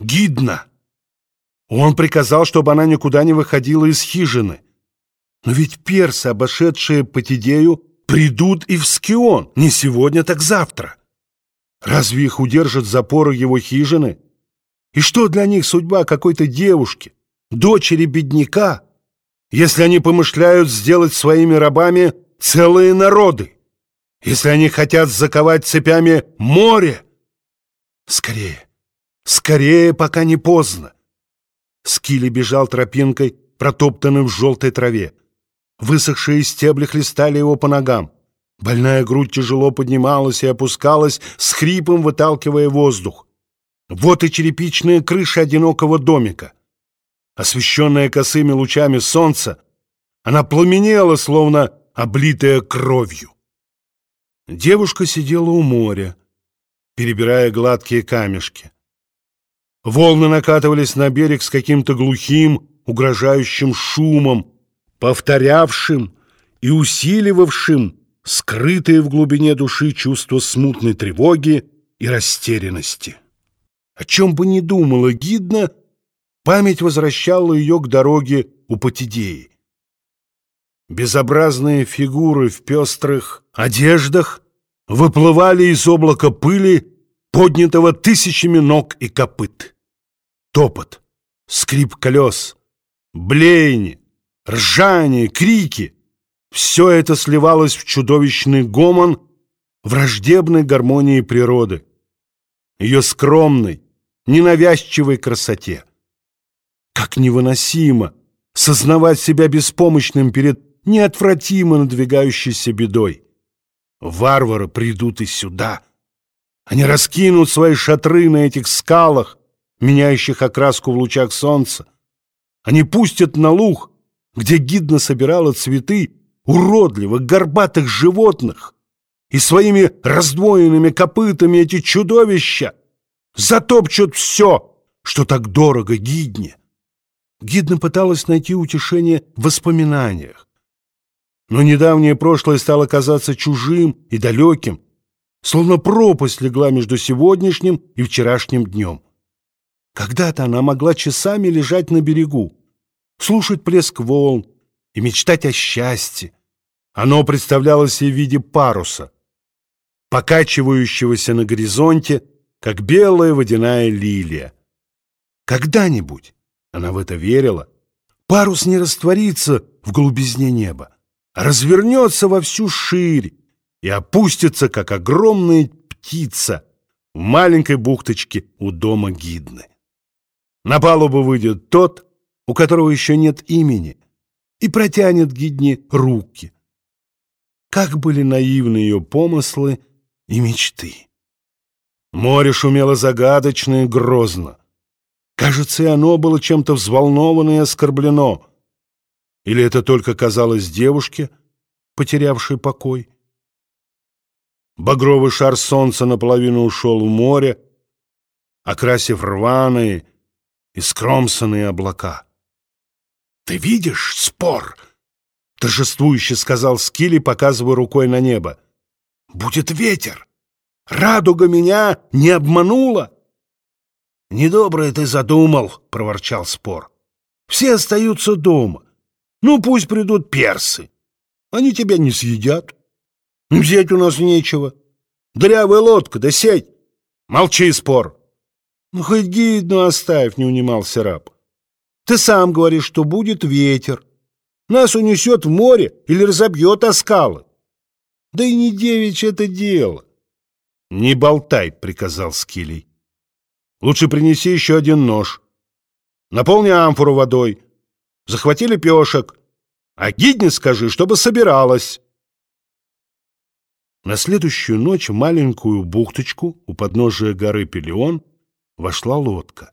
Гидна. Он приказал, чтобы она никуда не выходила из хижины. Но ведь персы, обошедшие Патидею, придут и в Скион, не сегодня, так завтра. Разве их удержат запоры его хижины? И что для них судьба какой-то девушки, дочери бедняка, если они помышляют сделать своими рабами целые народы? Если они хотят заковать цепями море? Скорее, скорее, пока не поздно. Скилли бежал тропинкой, протоптанной в желтой траве. Высохшие стебли хлестали его по ногам. Больная грудь тяжело поднималась и опускалась, с хрипом выталкивая воздух. Вот и черепичная крыша одинокого домика. Освещенная косыми лучами солнца, она пламенела, словно облитая кровью. Девушка сидела у моря, перебирая гладкие камешки. Волны накатывались на берег с каким-то глухим, угрожающим шумом, повторявшим и усиливавшим скрытые в глубине души чувство смутной тревоги и растерянности. О чем бы ни думала Гидна, память возвращала ее к дороге у Патидеи. Безобразные фигуры в пестрых одеждах выплывали из облака пыли, поднятого тысячами ног и копыт. Топот, скрип колес, блеяние, ржание, крики — все это сливалось в чудовищный гомон враждебной гармонии природы, ее скромной, ненавязчивой красоте. Как невыносимо сознавать себя беспомощным перед неотвратимо надвигающейся бедой. Варвары придут и сюда. Они раскинут свои шатры на этих скалах, меняющих окраску в лучах солнца. Они пустят на луг где гидно собирала цветы уродливых горбатых животных, и своими раздвоенными копытами эти чудовища затопчут все, что так дорого гидне. Гидна пыталась найти утешение в воспоминаниях, но недавнее прошлое стало казаться чужим и далеким, словно пропасть легла между сегодняшним и вчерашним днем. Когда-то она могла часами лежать на берегу, слушать плеск волн и мечтать о счастье. Оно представлялось ей в виде паруса, покачивающегося на горизонте, как белая водяная лилия. Когда-нибудь, она в это верила, парус не растворится в глубизне неба, а развернется во всю ширь и опустится, как огромная птица в маленькой бухточке у дома Гидны. На палубу выйдет тот, у которого еще нет имени, и протянет Гидне руки. Как были наивны ее помыслы и мечты. Море шумело загадочно и грозно. Кажется, и оно было чем-то взволновано и оскорблено. Или это только казалось девушке, потерявшей покой? Багровый шар солнца наполовину ушел в море, окрасив рваные и скромсанные облака. «Ты видишь спор?» — торжествующе сказал Скилли, показывая рукой на небо. «Будет ветер! Радуга меня не обманула!» «Недоброе ты задумал!» — проворчал спор. «Все остаются дома. Ну, пусть придут персы. Они тебя не съедят. Взять у нас нечего. Дрявая лодка, да сядь. Молчи, спор!» «Ну, хоть гидну оставь!» — не унимался раб. Ты сам говоришь, что будет ветер. Нас унесет в море или разобьет о скалы. Да и не девичье это дело. — Не болтай, — приказал Скилей. — Лучше принеси еще один нож. Наполни амфору водой. Захвати лепешек. А гидне скажи, чтобы собиралась. На следующую ночь маленькую бухточку у подножия горы Пелеон вошла лодка.